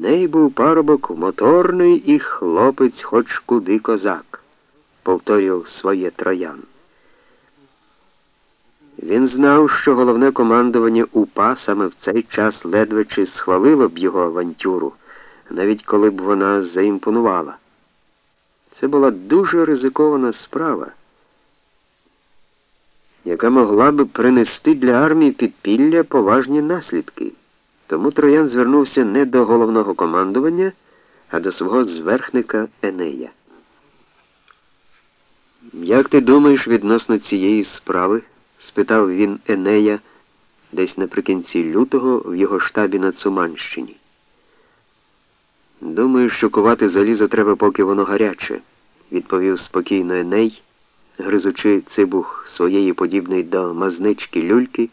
Еней був парубок моторний і хлопець хоч куди козак, повторював своє троян. Він знав, що головне командування УПА саме в цей час ледве чи схвалило б його авантюру, навіть коли б вона заімпонувала. Це була дуже ризикована справа, яка могла б принести для армії підпілля поважні наслідки. Тому Троян звернувся не до головного командування, а до свого зверхника Енея. Як ти думаєш відносно цієї справи? спитав він Енея десь наприкінці лютого в його штабі на Цуманщині. Думаю, що кувати залізо треба, поки воно гаряче, відповів спокійно Еней, гризучи цибух своєї подібної до мазнички люльки,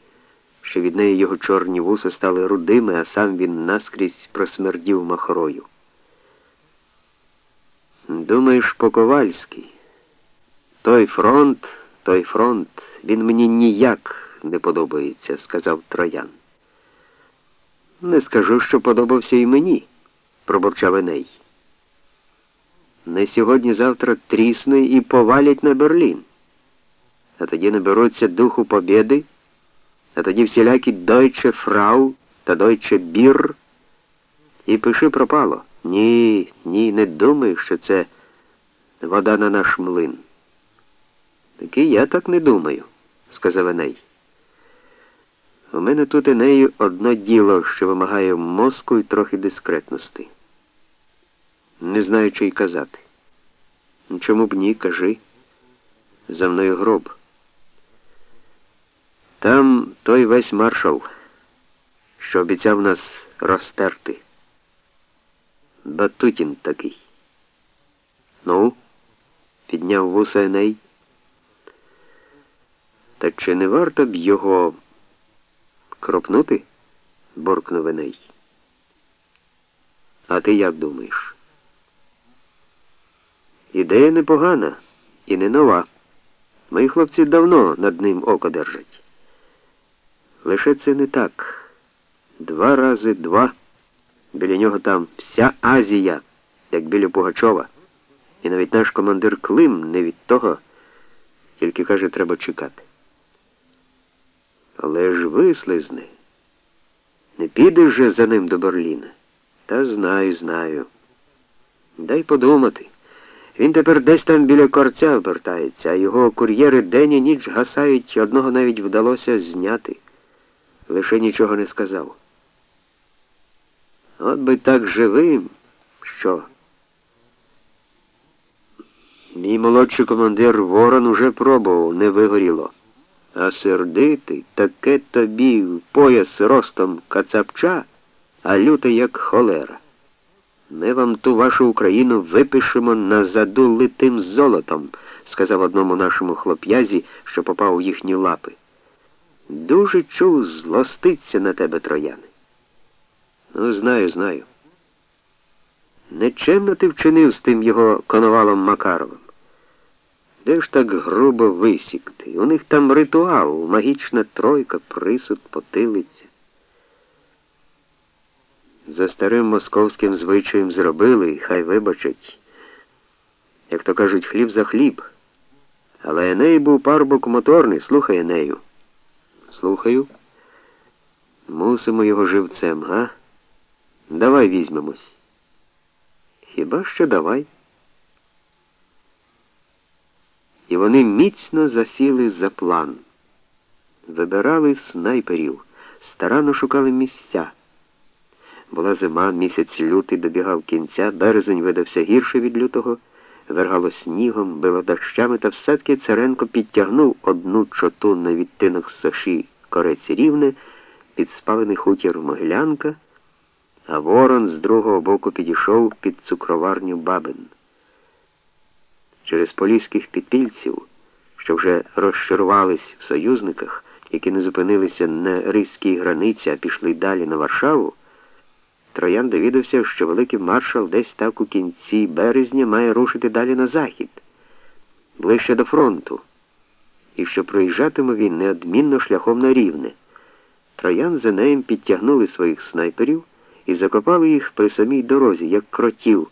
що від неї його чорні вуса стали рудими, а сам він наскрізь просмердів махрою. Думаєш, Поковальський, той фронт. Той фронт, він мені ніяк не подобається, сказав Троян. Не скажу, що подобався і мені, пробурчав Еней. Не сьогодні-завтра трісне і повалять на Берлін. А тоді наберуться духу побєди, а тоді всілякі Дойче Фрау та Дойче Бір. І пиши пропало. Ні, ні, не думай, що це вода на наш млин. Таки я так не думаю, сказав Еней. У мене тут Енею одно діло, що вимагає мозку і трохи дискретності. Не знаю, чи й казати. Чому б ні, кажи. За мною гроб. Там той весь маршал, що обіцяв нас розтерти. Батутін такий. Ну, підняв вуса Еней. Та чи не варто б його кропнути? буркнув Еней. А ти як думаєш? Ідея непогана і не нова. Мої хлопці давно над ним око держать. Лише це не так. Два рази два. Біля нього там вся Азія, як біля Пугачова. І навіть наш командир Клим не від того, тільки каже, треба чекати. Але ж вислизне. Не підеш же за ним до Берліна. Та знаю, знаю. Дай подумати. Він тепер десь там біля корця вертається, а його кур'єри день і ніч гасають, одного навіть вдалося зняти. Лише нічого не сказав. От би так живим, що. Мій молодший командир Ворон уже пробував, не вигоріло. А сердитий таке тобі пояс ростом кацапча, а люте, як холера. Ми вам ту вашу Україну випишемо на заду литим золотом, сказав одному нашому хлоп'язі, що попав у їхні лапи. Дуже чув злоститься на тебе, трояни. Ну, знаю, знаю. Нечемно ти вчинив з тим його коновалом Макаровим. Де ж так грубо висікти? У них там ритуал, магічна тройка, присуд, потилиця. За старим московським звичаєм зробили, хай вибачать. Як то кажуть, хліб за хліб. Але Еней був парубок моторний, слухай Енею. Слухаю. Мусимо його живцем, га? Давай візьмемось. Хіба що давай? І вони міцно засіли за план. Вибирали снайперів, старанно шукали місця. Була зима, місяць лютий добігав кінця, березень видався гірше від лютого, вергало снігом, било дощами, та все-таки Царенко підтягнув одну чоту на відтинок соші кореці рівне, під спалений хутір Могилянка, а ворон з другого боку підійшов під цукроварню Бабин через поліських підпільців, що вже розчарувались в союзниках, які не зупинилися на Ризькій границі, а пішли далі на Варшаву, Троян довідався, що великий маршал десь так у кінці березня має рушити далі на захід, ближче до фронту, і що проїжджатиме він неодмінно шляхом на рівне. Троян за нею підтягнули своїх снайперів і закопали їх при самій дорозі, як кротів.